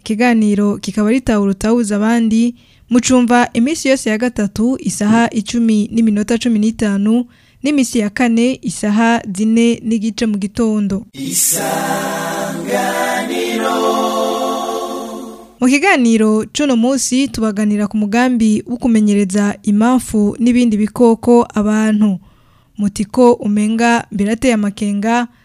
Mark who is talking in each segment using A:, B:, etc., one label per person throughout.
A: ikiganiro
B: kikaba ritahura abandi mucumva iminsi yose ya gatatu isaha icumi n'iminota cumi n'itanu n'iminsi ya kane isaha zine n'igice mu gitondo isanganiro mu kiganiro cy'uno munsi tubaganira ku mugambi wo kumenyereza impamvu n'ibindi bikoko abantu mutiko umenga birateye amakenga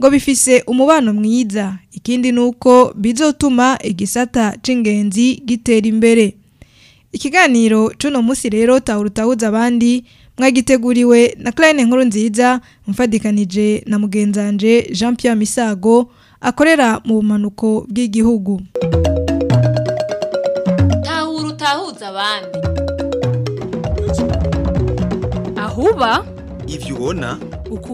B: ngo bifise umubano mwiza ikindi ni uko bizotuma igisata cy’ingenzi gitera imbere ikiganiro c'uno munsi rero tawurutahuza abandi mwagiteguriwe na Claine nkuru nziza mfadikanije na mugenzanje Jean Pierre Misago akorera mu bumanuko bw'igihugu
C: tahuza abandi
D: uba
A: ibyo ubona uko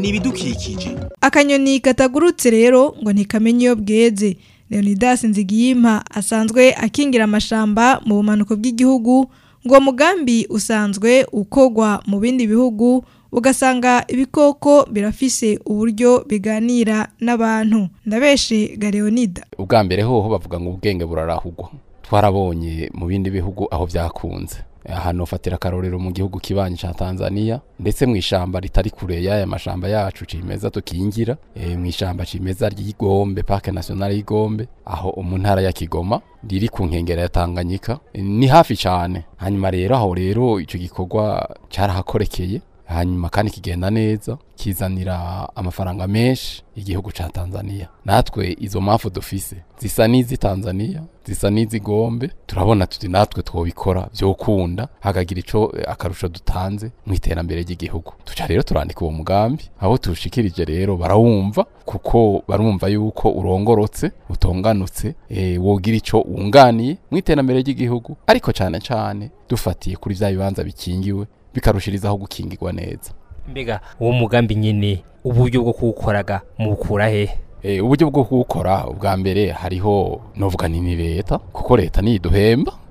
A: n'ibidukikije
B: akanyoni katagurutse rero ngo ntikamenye iyo bweze leonidas nzigiyimpa asanzwe akingira amashamba mu bumanuko bw'igihugu ngo mugambi usanzwe ukogwa mu bindi bihugu ugasanga ibikoko birafise uburyo biganira n'abantu ndabeshe galeonida
E: ubwa mbere hoho bavuga ngo ubwenge burarahugwa twarabonye mu bindi bihugu aho byakunze ahantu eh, ufatira akarorero mu gihugu kibanye cya tanzania ndetse mu ishyamba ritari kure y'aya mashyamba yacu kimeza tukingira eh, mu ishyamba kimeza ry'igombe parike nasiyonari y'igombe aho mu ntara ya kigoma riri ku nkengero ya tanganyika ni hafi cyane hanyuma rero aho rero icyo gikorwa cyarahakorekeye hanyuma kandi kigenda neza kizanira amafaranga menshi igihugu cya tanzania natwe izo mafu dufise zisa n'izi tanzania zisa n'izi gombe turabona tuti natwe twobikora byokunda hakagira icyo eh, akarusho dutanze mu iterambere ry'igihugu tuca rero turandika uwo mugambi aho tuwushikirije rero barawumva kuko barumva yuko urongorotse utonganutse e, wogira icyo wunganiye mu iterambere ry'igihugu ariko cyane cyane dufatiye kuri bya bibanza bikingiwe bikarushirizaho gukingirwa neza
F: mbega uwo mugambi nyine uburyo bwo kuwukoraga mukura he.
E: Eh, uburyo bwo kuwukora ubwa mbere hariho novuga ni leta kuko leta niyo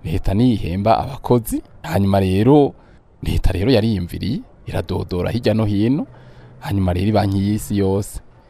E: leta niyo abakozi hanyuma rero leta rero yariyumviriye iradodora hirya no hino hanyuma rero banki y'isi yose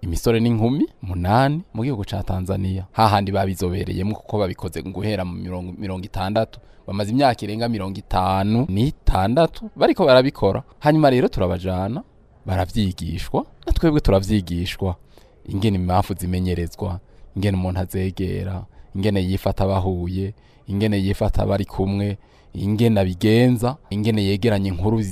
E: imisore n'inkumi munani mu gihugu cya tanzania hahandi babizobereyemo kuko babikoze guhera mu mirongo itandatu bamaze imyaka irenga mirongo itanu n'itandatu bariko barabikora hanyuma rero turabajana barabyigishwa na twebwe turabyigishwa ingene impamvu zimenyerezwa ingene umuntu azegera ingene yifata abahuye ingene yifata abari kumwe ingene abigenza ingene yegeranye inkuru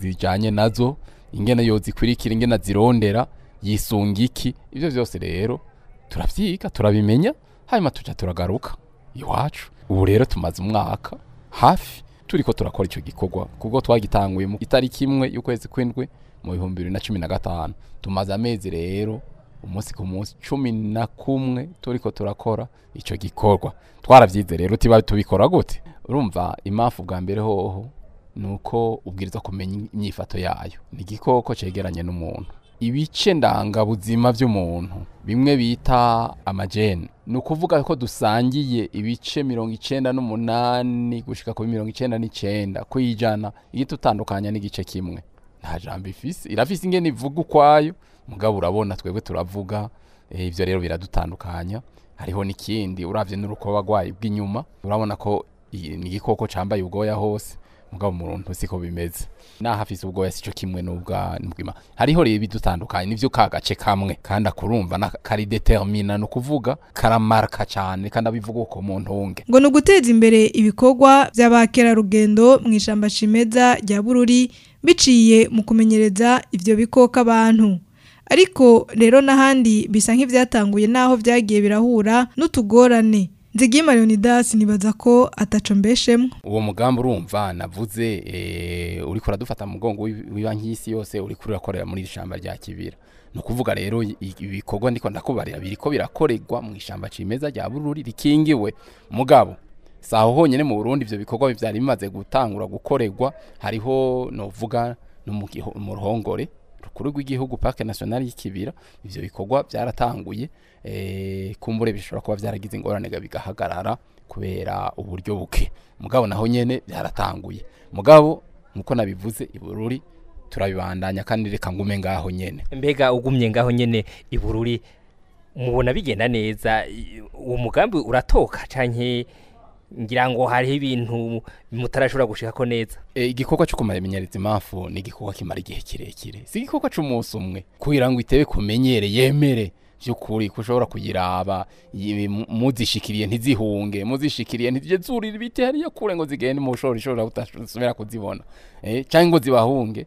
E: zijyanye nazo ingene yozikurikira ingene zirondera, yisunga iki ibyo byose rero turabyiga turabimenya hanyuma tujya turagaruka iwacu ubu rero tumaze umwaka hafi turi ko turakora icyo gikorwa kuko twagitanguye mu itariki imwe y'ukwezi kw'indwi mu bihumbi bibiri na cumi na gatanu tumaze amezi rero umunsi ku munsi cumi na kumwe turi ko turakora icyo gikorwa twarabyize rero tuba tubikora gute urumva impamvu bwa mbere hoho ni uko ubwiriza kumenya imyifato yayo ni igikoko cyegeranye n'umuntu ibice ndangabuzima by'umuntu bimwe bita amagene ni ukuvuga ko dusangiye ibice mirongo icyenda n'umunani gushyika kuri mirongo icyenda n'icyenda ku ijana ihita n'igice kimwe nta jambo ifise irafise ingene ivuga ukwayo mugabo urabona twebwe turavuga eh, ibyo rero biradutandukanya hariho n'ikindi urabye n'urukoba rwayo bw'inyuma urabona ko ni igikoko cyambaye ubwoya hose mugabo umuntu siko bimeze nahafise ubwoya sico kimwe n'ubwa n'ubwima hariho rero ibidutandukanye nivyo ka gace kamwe kandi akurumva kari determina no kuvuga karamarka cyane kandi abivuga uko muntu unge
B: ngo no guteza imbere ibikorwa by'abakera mu ishamba cimeza rya Bururi biciye mu kumenyereza ibyo bikoka abantu ariko rero n'ahandi bisa nk'ibyatanguye naho byagiye birahura n'utugorane nzigima leonidas nibaza ko atacombeshemo
E: uwo mugambi urumva navuze eh, uri kuradufata mu mugongo w'ibanki y'isi yose uri kurakorera muri iri shyamba rya kibira ni ukuvuga rero ibikorwa ndiko ndakubarira ko birakorerwa mu ishyamba cimeza rya bururi rikingiwe mugabo saho honyine mu burundi ibyo bikorwa byari bimaze gutangura gukorerwa hariho novuga no mu rukuru rw'igihugu parike nasiyonari y'ikibira ibyo bikorwa byaratanguye eh, kumbure bishobora kuba byaragize ingorane bigahagarara kubera uburyo buke mugabo naho nyine byaratanguye mugabo nk'uko nabivuze ibururi turabibandanya kandi reka ngume ngaho nyine
F: mbega ugumye ngaho nyine ibururi mubona bigenda neza uwo mugambi uratoka cyane ngira ngo hariho ibintu mutarashobora ko neza
E: eh, igikorwa cyo kumara iminyaritsi impamvu ni igikorwa kimara igihe kirekire si igikorwa cy'umunsi umwe kugira ngo itebe kumenyere yemere by'ukuri ko ushobora kuyiraba muzishikiriye ntizihunge muzishikiriye ntizige zurira ibiti hariya kure ngo zigende mu bushobora ishobora utasubira kuzibona eh, cyangwa ngo zibahunge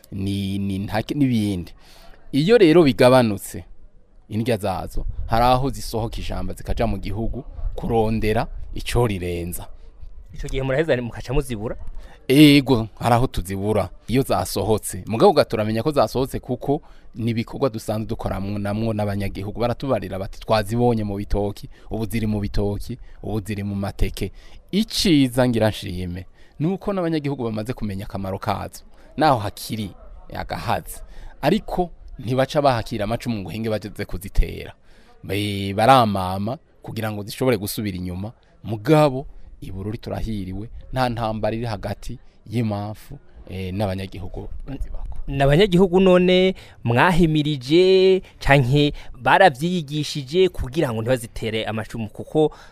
E: n'ibindi iyo rero bigabanutse indya zazo hari aho zisohoka ijambo zikaja mu gihugu kurondera icyo rirenza
F: icyo gihe muraheza mukaca muzibura
E: ego hari aho tuzibura iyo zasohotse mugabo turamenya ko zasohotse kuko n'ibikorwa dusanzwe dukora namwo n'abanyagihugu baratubarira bati twazibonye mu bitoki ubu ziri mu bitoki ubu ziri mu mateke iciza ngira nshime ni uko n'abanyagihugu bamaze kumenya akamaro kazo naho hakiri agahazi ariko ntibaca bahakira amacumu ngo hinge bageze kuzitera baramama kugira ngo zishobore gusubira inyuma mugabo ibururi turahiriwe nta ntambara iri hagati y'impamvu eh, n'abanyagihugu
F: abanyagihugu none mwahimirije cyane barabyigishije kugira ngo ntibazitere amacumu kuko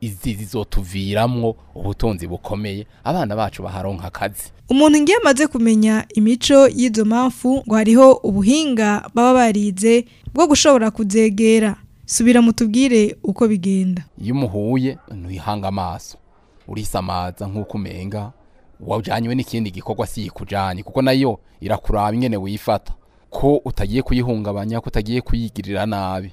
E: izi zizotuviramwo ubutunzi bukomeye abana bacu baharonka akazi
B: umuntu ngiye amaze kumenya imico y'izo mpamvu ngo hariho ubuhinga baba barize bwo gushobora kuzegera subira mutubwire uko bigenda
E: iyo umuhuye ntuyihanga amaso urisamaza nk'uko umenga wajyanywe n'ikindi gikorwa si yikujyanye kuko nayo irakuraba nyine wifata ko utagiye kuyihungabanya ko utagiye kuyigirira nabi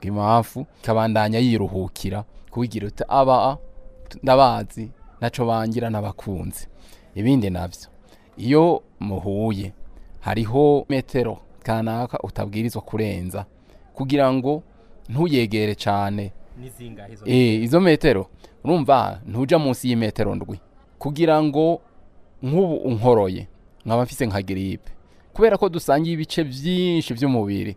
E: bw'impamvu ikabandanya yiruhukira kubigira uti aba ndabazi ntaco bangira n'abakunzi ibindi nabyo iyo muhuye hariho metero kanaka utabwirizwa kurenza kugira ngo ntuyegere
F: cyane
E: eh, izo metero urumva ntujya munsi y'imetero ndwi kugira ngo nk'ubu unkoroye nkaba mfise nka giripe kubera ko dusangiye ibice byinshi by'umubiri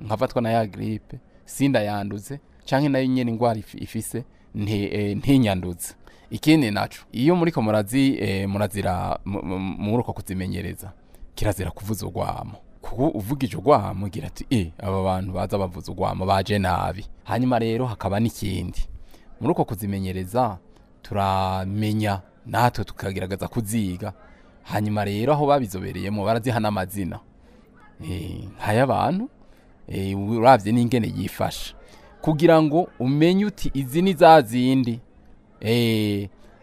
E: nkafatwa na ya giripe sinda yanduze cyangwa nayo nyine indwara ifise eh, ntinyanduze ikindi nacu iyo muri ko eh, murazira muri uko kuzimenyereza kirazira kuvuza urwamo kuko uvugije urwamo ugira ati e aba bantu baza bavuza urwamo baje nabi hanyuma rero hakaba n'ikindi muri uko kuzimenyereza turamenya natwe tukagaragaza kuziga hanyuma rero aho babizobereyemo baraziha n'amazina eh, nk'ay'abantu eh, urabye n'ingene yifasha kugira ngo umenye uti izi ni za zindi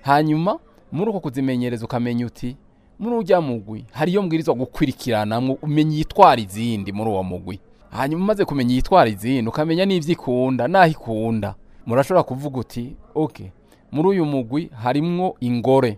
E: hanyuma muri uko kuzimenyereza ukamenya uti muri ujya mugwi hari iyo mbwirizwa gukurikirana umenya iyitwara izindi muri uwo mugwi hanyuma umaze kumenya iyitwara izindi ukamenya n'ibyo ikunda n'aho ikunda murashobora kuvuga uti oke muri uyu mugwi harimwo ingore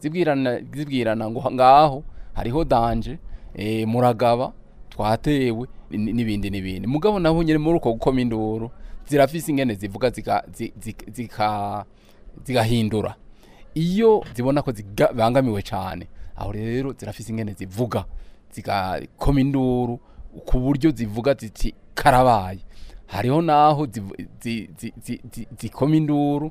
E: zibwirana zibwirana ngo ngaho hariho danje eh, muragaba twatewe n'ibindi n'ibindi mugabo naho nyine muri uko gukoma induru zirafise ingene zivuga zigahindura iyo zibona ko zibangamiwe cyane aho rero zirafise ingene zivuga zigakoma induru ku buryo zivuga ziti karabaye hariho naho zikoma induru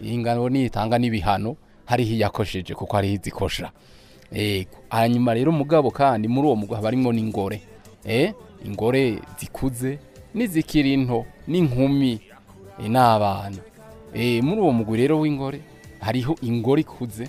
E: ingabo niyo itanga n'ibihano hariho iyakosheje kuko hariho izikosha eh, hanyuma rero umugabo kandi muri uwo mugabo harimo n'ingore eh, ingore zikuze n'izikiri nto n'inkumi n’abantu muri uwo mugwi rero w'ingore hariho ingore ikuze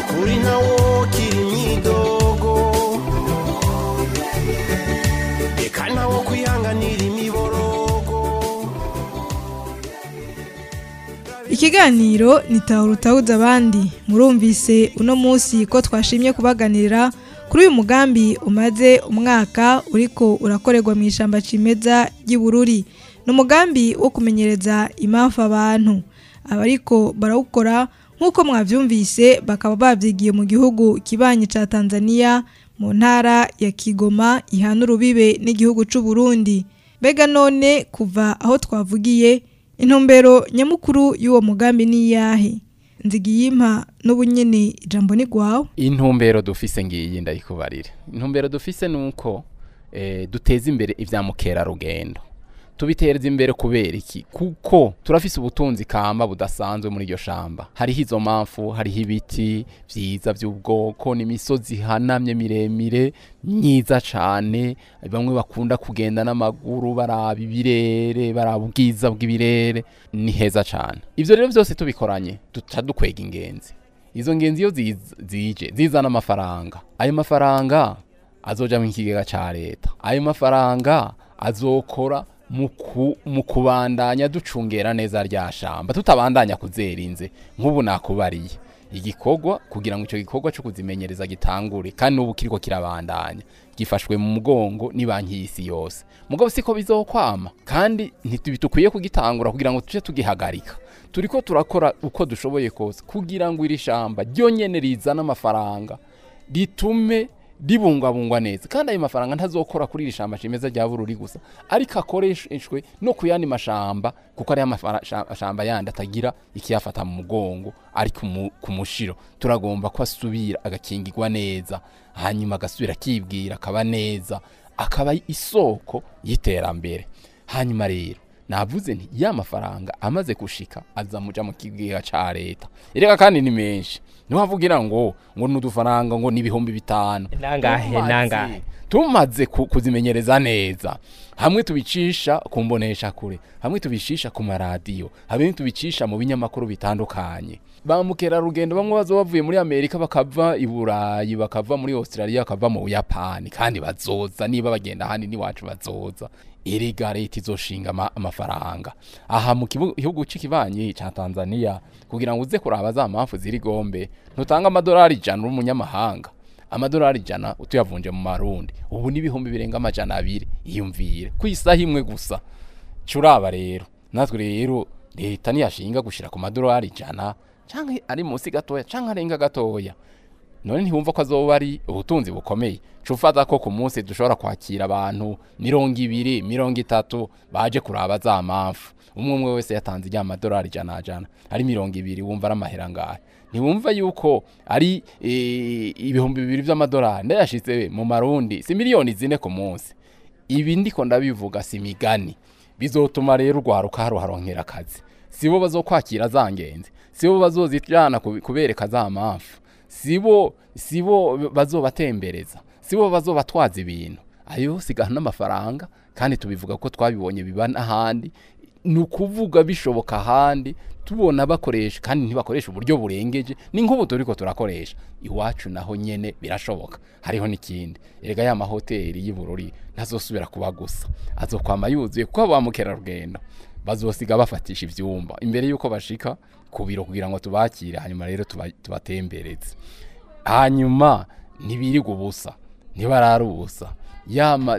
G: ukuri nka wokira imyidogo reka nawo kwihanganira
B: kiganiro nitahura utawuzi abandi murumvise uno munsi ko twashimye kubaganira kuri uyu mugambi umaze umwaka uriko urakorerwa mu ishyamba kimeza ry'ibururi ni umugambi wo kumenyereza impamvu abantu abariko barawukora nk'uko mwabyumvise bakaba babyigiye mu gihugu kibanye cya tanzania mu ntara ya kigoma ihana urubibe n'igihugu cy'u Burundi mbega none kuva aho twavugiye intumbero nyamukuru y'uwo mugambi n'iyahe nzigiyimpa n'ubunyene ijambo ni gwawe
E: intumbero dufise ngiyi ndayikubarira intumbero dufise nuko eh, duteza imbere ivya mukerarugendo tubitereze imbere kubera iki kuko turafise ubutunzi kamba budasanzwe muri iryo shamba hariho izo mpamvu hariho ibiti byiza by'ubwoko n'imisozi ihanamye miremire myiza cyane bamwe bakunda kugenda n'amaguru baraba ibirere baraba ubwiza bw'ibirere ni heza cyane ibyo rero byose tubikoranye duca dukwega ingenzi izo ngenzi iyo zije zizana amafaranga ayo mafaranga azojya mu kigega cya leta ayo mafaranga azokora mu kubandanya ducungera neza rya shamba tutabandanya kuzerinze nk'ubu nakubariye igikorwa kugira ngo icyo gikorwa cyo kuzimenyereza gitangure kandi n'ubu kiriko kirabandanya gifashwe mu mugongo ni banki y'isi yose mugabo siko bizokwama kandi ntitubitukwiye kugitangura kugira ngo tujye tugihagarika turi ko turakora uko dushoboye kose kugira ngo iri shamba ryonyene rizane amafaranga ritume ribungwabungwa neza kandi ayo mafaranga ntazokora kuri iri shyamba kimeza rya bururi gusa ariko akoreshejwe no ku yandi mashamba kuko ariyo mashyamba yandi atagira ikiyafata mu mugongo ari ku mushiro turagomba ko asubira agakingirwa neza hanyuma agasubira akibwira akaba neza akaba isoko y'iterambere hanyuma rero navuze nti ya mafaranga amaze gushika azamuca mu kigega cya leta reka kandi ni menshi niyo mpamvu ugira ngo ngo n'udufaranga ngo n'ibihumbi bitanu
F: nangahe nangahe
E: tumaze kuzimenyereza neza hamwe tubicisha ku mbonesha kure hamwe tubicisha ku maradiyo hamwe tubicisha mu binyamakuru bitandukanye ba mukerarugendo bamwe bazo bavuye muri amerika bakava i burayi bakava muri australia bakava mu buyapani kandi bazoza niba bagenda ahandi n'iwacu bazoza erega leta izoshinga amafaranga aha mu gihugu cy'ikibanyi cya tanzania kugira ngo uze kuraba za mpamvu ziri gombe ntutange amadolari ijana n'umunyamahanga amadolari ijana utuyavunje mu marundi ubu n'ibihumbi birenga amajana abiri iyumvire ku isaha imwe gusa curaba rero natwe rero leta ntiyashinga gushyira ku madolari ijana cyangwa ari munsi gatoya cyangwa arenga gatoya none ntibumva ko azoba ari ubutunzi bukomeye cufata ko ku munsi dushobora kwakira abantu mirongo ibiri mirongo itatu baje kuraba za mpamvu umwe umwe wese yatanze ijya amadolari ijana na ari mirongo ibiri wumva ari amaherangaya ntibumva yuko ari e, ibihumbi bibiri by'amadolari ndayashyitse mu marundi si miliyoni zine ku munsi ibi ndiko ndabivuga si imigani bizotuma rero urwaruka ruharonkera akazi si bo bazokwakira za ngenzi si bo bazozijyana kubereka za mpamvu sibo sibo bazobatembereza sibo bazobatwaza ibintu ayo yose n'amafaranga kandi tubivuga ko twabibonye biba n'ahandi ni ukuvuga bishoboka ahandi tubona bakoresha kandi ntibakoresha uburyo burengeje ni nk'ubu turi ko turakoresha iwacu naho nyine birashoboka hariho n'ikindi erega ya mahoteli y'ubururi ntazosubira kuba gusa azokwama yuzuye kuko ba mukerarugendo bazosiga bafatisha ibyumba imbere y'uko bashika ku biro kugira ngo tubakire hanyuma rero tubatemberetse hanyuma ntibirigwe ubusa ntibarare ubusa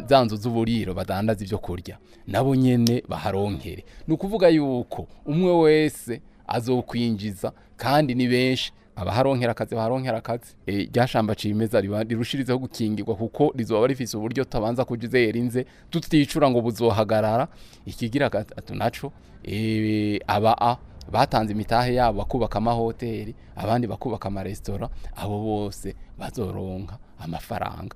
E: za nzu z'uburiro badandaza ibyo kurya nabo nyine baharonkere ni ukuvuga yuko umwe wese azokwinjiza kandi ni benshi Aba abaharonkera akazi baharonkera akazi eh, rya shamba cimeza rirushirizeho gukingirwa kuko rizoba rifise uburyo tabanza kujize yerinze tuticura ngo buzohagarara ikigira atunaco eh, aba a batanze imitahe yabo bakubaka amahoteli abandi bakubaka amaresitora abo bose bazoronka amafaranga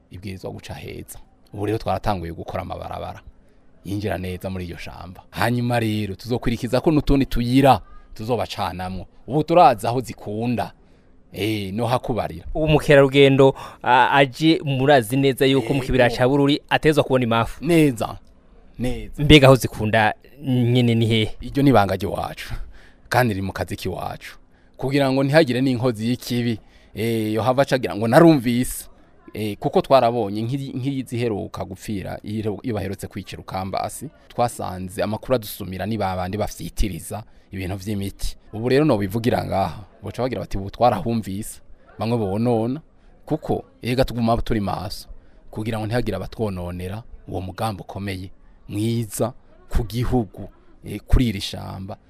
E: ibwirizwa guca heza ubu rero twaratanguye gukora amabarabara yinjira neza muri iryo shamba hanyuma rero tuzokurikiza ko n'utundi tuyira tuzobacanamo ubu turazi aho zikunda Eh, no hakubarira
F: ubu mukerarugendo aje murazi neza yuko mu kibira eh, cya bururi ateza kubona imafu
E: neza neza
F: mbega aho zikunda nyine ni hehe
E: iryo ni ibanga ry'iwacu kandi riri mu kazi k'iwacu kugira ngo ntihagire n'inkozi y'ikibi eh, yo hava acagira ngo narumvise Eh, kuko twarabonye nk'iyi ziheruka gupfira iyo baherutse kwicira ukambasi twasanze amakuru adusumira bandi babyitiriza ibintu by'imiti ubu rero ntubivugira ngaha baca bagira bati ubu twarahumvise bamwe bonona kuko rega tuguma turi maso kugira ngo ntihagire abatwononera uwo mugambi ukomeye mwiza ku gihugu Eh, kuri iri shamba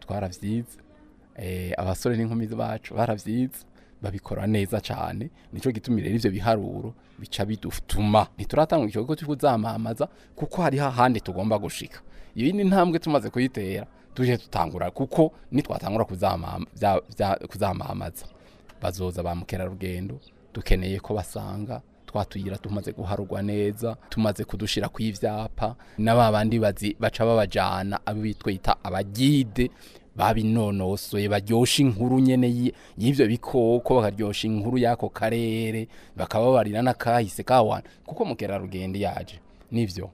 E: twarabyize Eh, abasore n'inkumi bacu barabyiza babikora neza cyane nicyo gituma rero ibyo biharuro bica bidutuma ntituratanga ikigo cyo kuzamamaza kuko hariho ahandi tugomba gushika iyi ni intambwe tumaze kuyitera tuje tutangura kuko nitwatangura kuzamamaza bazoza ba mukerarugendo dukeneye ko basanga twatugira tumaze guharugwa neza tumaze kudushyira ku ibyapa n'aba bandi baca babajyana abo twita abagide babinonosoye baryosha inkuru nyene y'ivyo bikoko bakaryosha inkuru y'ako karere bakababarira n'akahise kawana kuko mukerarugendo yaje nivyo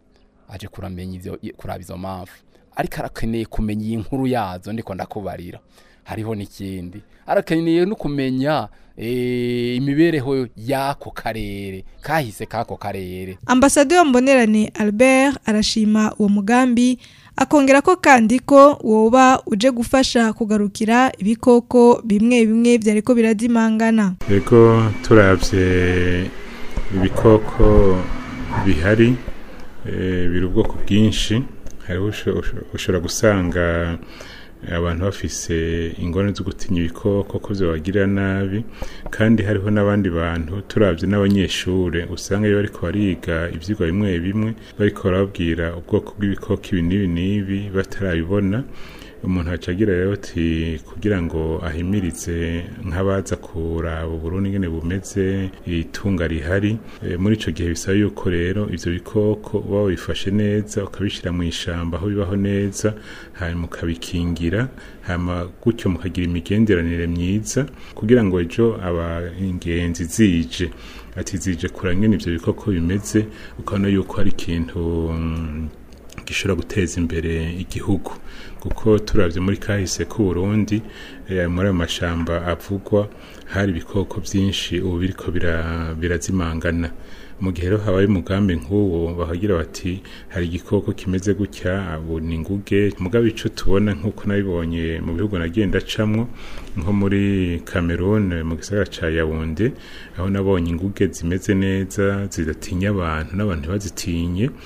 E: aje kuramenya ivyo kuraba izo mpamvu ariko arakeneye kumenya iyi nkuru yazo ndiko ndakubarira hariho n'ikindi arakeneye no kumenya eh, imibereho y'ako karere kahise k'ako karere
B: ambasaderi mbonera ni albert arashima uwo mugambi akongera ko kandi ko woba uje gufasha kugarukira ibikoko bimwe bimwe byari ko biradimangana
H: rego turabye ibikoko bihari eh, biri ubwoko bwinshi hariho ushobora gusanga abantu bafise ingorane zo gutinya ibikoko ko byabagirira nabi kandi hariho n'abandi bantu turabye n'abanyeshure usanga iyo bariko bariga ivyigwa bimwe bimwe bariko babwira ubwoko bw'ibikoko ibi n'ibi n'ibi batarabibona umuntu acagira rero uti kugira ngo ahimiritse nk'abaza kuraba Burundi ingene bumeze itunga rihari e, muri icyo gihe bisaba yuko rero ivyo bikoko uba wabifashe neza ukabishyira mu ishyamba aho bibaho neza hanyuma ukabikingira hama gutyo mukagira imigenderanire myiza kugira ngo ejo aba ingenzi zije ati zije kura nyene bikoko bimeze ukabona yuko ari ikintu gishobora guteza imbere igihugu kuko turabye muri kahise k'uburundi eh, muri ayo mashyamba avugwa hari ibikoko byinshi ubu biriko birazimangana mu gihe rero habaye umugambi nk'uwo bahagira bati hari igikoko kimeze gutya ubu ni inguge mugabe icyo tubona nk'uko nabibonye mu bihugu nagenda acamwo nko muri cameroon mu gisagara cya yawunde aho nabonye inguge zimeze neza zidatinya abantu n'abantu ntibazitinye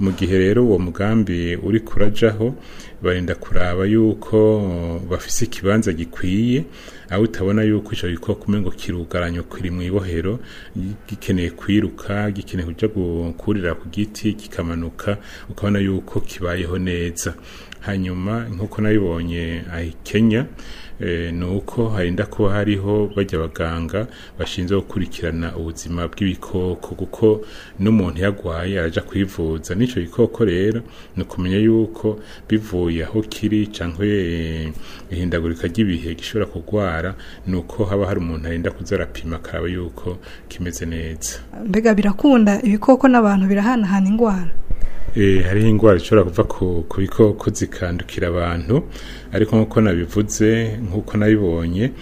H: mu gihe rero uwo mugambi uri kurajaho barinda kuraba yuko bafise ikibanza gikwiye aho utabona yuko ico gikoko umengo kirugaranyo kiri mw'ibohero gikeneye kwiruka gikeneye kuja gukurira ku giti kikamanuka ukabona yuko kibayeho neza hanyuma nk'uko nabibonye Kenya Eh, ni uko harinda kuba hariho bajya abaganga bashinzwe gukurikirana ubuzima bw'ibikoko kuko n'umuntu yagwaye ajya kwivuza n'icyo gikoko rero ni ukumenya yuko bivuye aho kiri cyangwa eh, ihindagurika ry'ibihe gishobora kurwara ni uko haba hari umuntu arinda kuzarapima akaba yuko kimeze neza
B: mbega birakunda ibikoko n'abantu birahanahana indwara
H: Eh, hariho indwara ishobora kuva ku bikoko zikandukira abantu ariko nk'uko nabivuze nk'uko nabibonye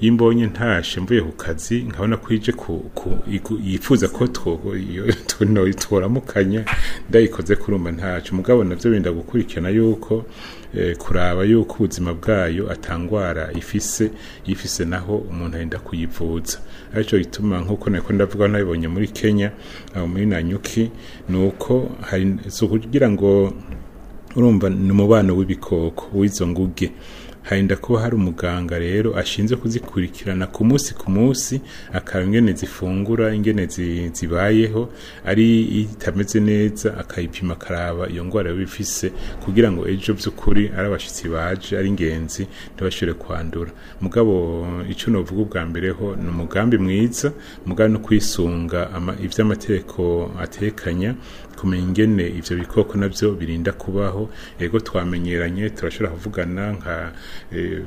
H: iyo mbonye ntashe mvuye ku kazi nkabona ko ije yifuza ko turamukanya ndayikoze kurumba ntacu mugabo nabyo benda gukurikirana yuko eh, kuraba yuko ubuzima bwayo atangwara ifise ifise naho umuntu yenda kuyivuza aricyo gituma nk'uko nako ndavuga nabibonye muri kenya muri nanyuki ni uko hari kugira ngo urumva ni umubano w'ibikoko w'izo nguge harinda kuba hari umuganga rero ashinzwe kuzikurikirana ku munsi ku munsi akaraba ingene zifungura ingene zibayeho ari itameze neza akayipima akaraba iyo ndwara ifise kugira ngo ejo by'ukuri ari abashyitsi baje ari ingenzi ntibashobore kwandura mugabo icyo novuga ubwa mbere ho ni umugambi mwiza umugambi no kwisunga amategeko atekanya kumenya ingene ivyo bikoko navyo birinda kubaho ego twamenyeranye turashobora kuvugana nka e,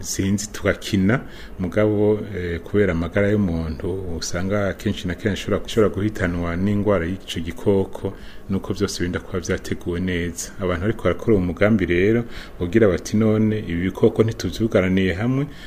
H: sinzi tugakina mugabo e, kubera amagara y'umuntu usanga akenshi na kenshi ashobora guhitanwa n’indwara y’icyo gikoko nuko byose birinda kuba byateguwe neza abantu ariko barakora uwo mugambi rero ugira bati none ibi bikoko ntitubyugaraniye hamwe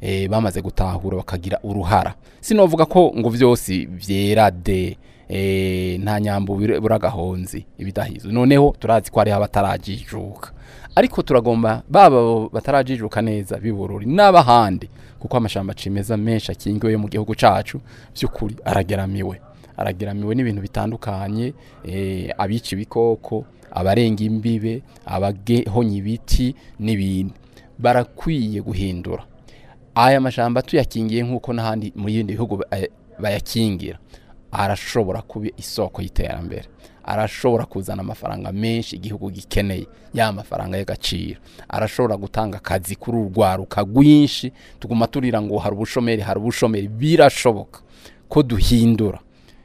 E: eh, bamaze gutahura bakagira uruhara sinavuga ko ngo byose byera de eh, nta nyambo buragahonzi ibidahizo noneho turazi ko hariho abatarajijuka ariko turagomba baba batarajijuka neza bibururi n'abahandi kuko amashyamba acimeza menshi akingiwe mu gihugu cyacu by'ukuri arageramiwe arageramiwe n'ibintu bitandukanye eh, abica ibikoko abarenga imbibe abahonya ibiti n'ibindi barakwiye guhindura aya mashyamba tuyakingiye nk'uko n'ahandi mu bindi bihugu eh, bayakingira arashobora kuba isoko y'iterambere arashobora kuzana amafaranga menshi igihugu gikeneye ya mafaranga y'agaciro arashobora gutanga akazi kuri urwaruka rwinshi tuguma turira ngo hari ubushomeri hari ubushomeri birashoboka ko duhindura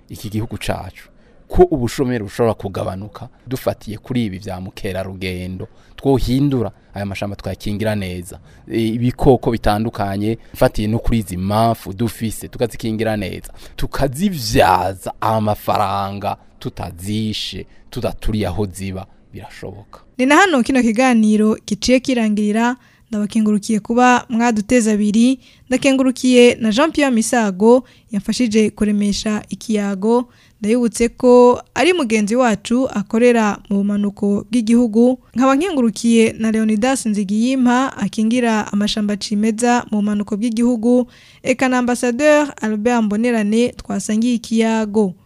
E: iki gihugu cyacu ko ubushomeri bushobora kugabanuka dufatiye kuri ibi bya mukerarugendo twohindura aya mashyamba twayakingira neza e, ibikoko bitandukanye ifatiye no kuri izi mpamvu dufise tukazikingira neza tukazibyaza amafaranga tutazishe tudaturiye aho ziba birashoboka
B: ni na hano kino kiganiro giciye kirangirira ndabakengurukiye kuba mwaduteza abiri ndakengurukiye na jean Pierre misago yafashije kuremesha ikiyago ndayibutse ko ari mugenzi wacu akorera mu bumanuko bw'igihugu nkaba nkengurukiye na leonidas nzigiyimpa akingira amashamba cimeza mu bumanuko bw'igihugu eka na ambasaderi albert mbonerane twasangiye ikiyago